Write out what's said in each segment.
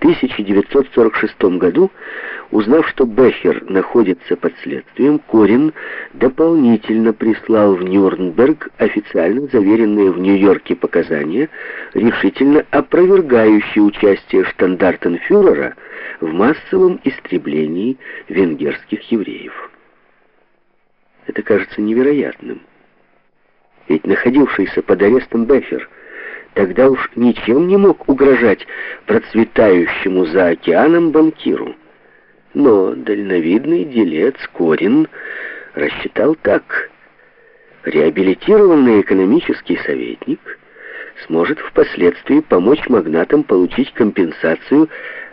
1946 году, узнав, что Бехер находится под следствием, Корин дополнительно прислал в Нюрнберг официально заверенные в Нью-Йорке показания, решительно опровергающие участие штандартенфюрера в массовом истреблении венгерских евреев. Это кажется невероятным. Ведь находившийся под арестом Бехер – тогда уж ничем не мог угрожать процветающему за океаном банкиру. Но дальновидный делец Корин рассчитал так. Реабилитированный экономический советник сможет впоследствии помочь магнатам получить компенсацию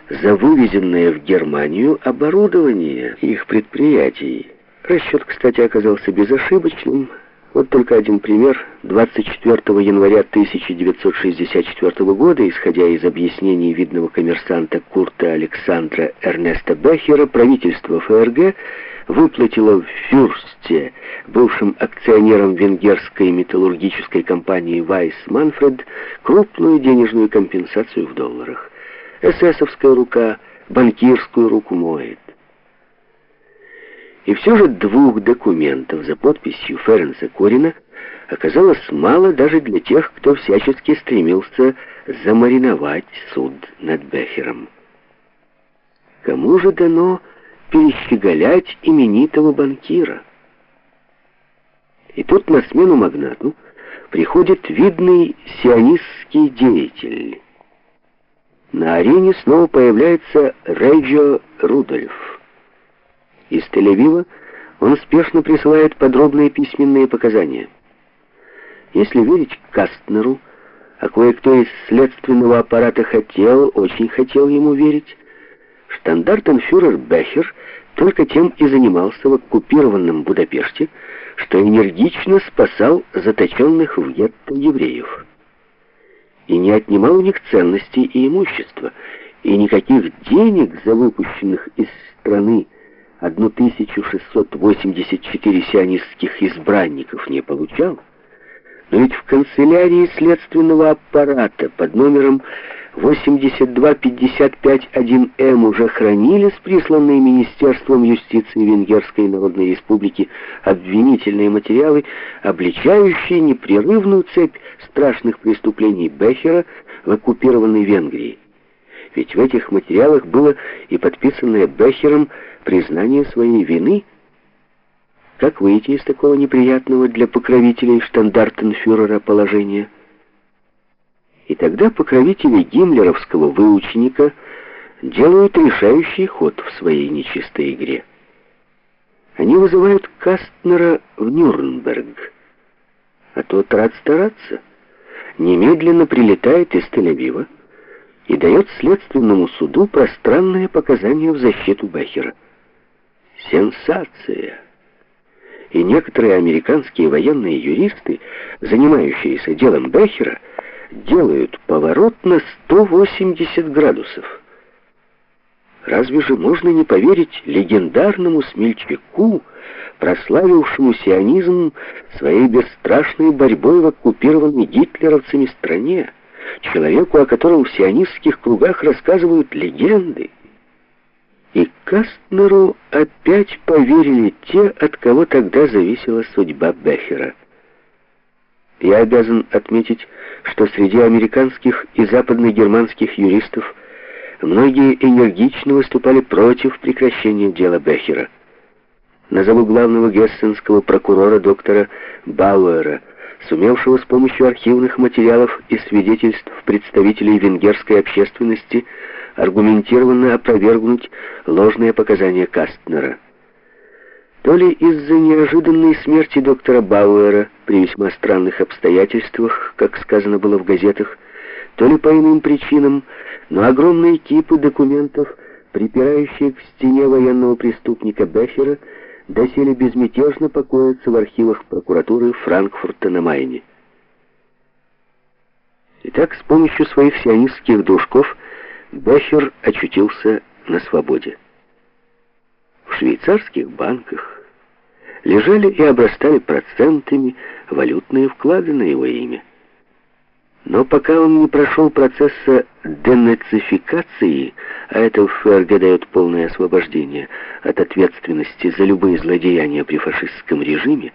за вывезенное в Германию оборудование их предприятий. Расчет, кстати, оказался безошибочным. Вот только один пример. 24 января 1964 года, исходя из объяснений видного коммерсанта Курта Александра Эрнеста Бехера, правительство ФРГ выплатило в Фюрсте, бывшим акционером венгерской металлургической компании Вайс Манфред, крупную денежную компенсацию в долларах. Эсэсовская рука банкирскую руку моет. И все же двух документов за подписью Ференса Корина оказалось мало даже для тех, кто всячески стремился замариновать суд над Бехером. Кому же дано перещеголять именитого банкира? И тут на смену магнату приходит видный сионистский деятель. На арене снова появляется Рейджо Рудольф. Из Тель-Авива он спешно присылает подробные письменные показания. Если верить Кастнеру, а кое-кто из следственного аппарата хотел, очень хотел ему верить, штандартенфюрер Бехер только тем и занимался в оккупированном Будапеште, что энергично спасал заточенных в гетто евреев. И не отнимал у них ценностей и имущества, и никаких денег за выпущенных из страны 1684 сионистских избранников не получал, но ведь в канцелярии следственного аппарата под номером 82551М уже хранились присланные Министерством юстиции Венгерской Народной Республики обвинительные материалы, обличающие непрерывную цепь страшных преступлений Бехера в оккупированной Венгрии. Ведь в этих материалах было и подписанное Бехером признание своей вины. Как выйти из такого неприятного для покровителей штандартенфюрера положения? И тогда покровители гиммлеровского выученика делают решающий ход в своей нечистой игре. Они вызывают Кастнера в Нюрнберг, а тот рад стараться. Немедленно прилетает из Тель-Авива, и дает следственному суду пространные показания в защиту Бехера. Сенсация! И некоторые американские военные юристы, занимающиеся делом Бехера, делают поворот на 180 градусов. Разве же можно не поверить легендарному смельчаку, прославившему сионизм своей бесстрашной борьбой в оккупированной гитлеровцами стране? Человеку, о котором в сионистских кругах рассказывают легенды. И Кастнеру опять поверили те, от кого тогда зависела судьба Бехера. Я обязан отметить, что среди американских и западногерманских юристов многие энергично выступали против прекращения дела Бехера. Назову главного гессенского прокурора доктора Бауэра – сумевшего с помощью архивных материалов и свидетельств представителей венгерской общественности аргументированно опровергнуть ложные показания Кастнера. То ли из-за неожиданной смерти доктора Бауэра при весьма странных обстоятельствах, как сказано было в газетах, то ли по иным причинам, но огромные кипы документов, припирающие к стене военного преступника Бехера, доселе безмятежно покоятся в архивах прокуратуры Франкфурта на Майне. Итак, с помощью своих сионистских дружков Бехер очутился на свободе. В швейцарских банках лежали и обрастали процентами валютные вклады на его имя. Но пока он не прошел процесса денацификации, а это в ФРГ дает полное освобождение от ответственности за любые злодеяния при фашистском режиме,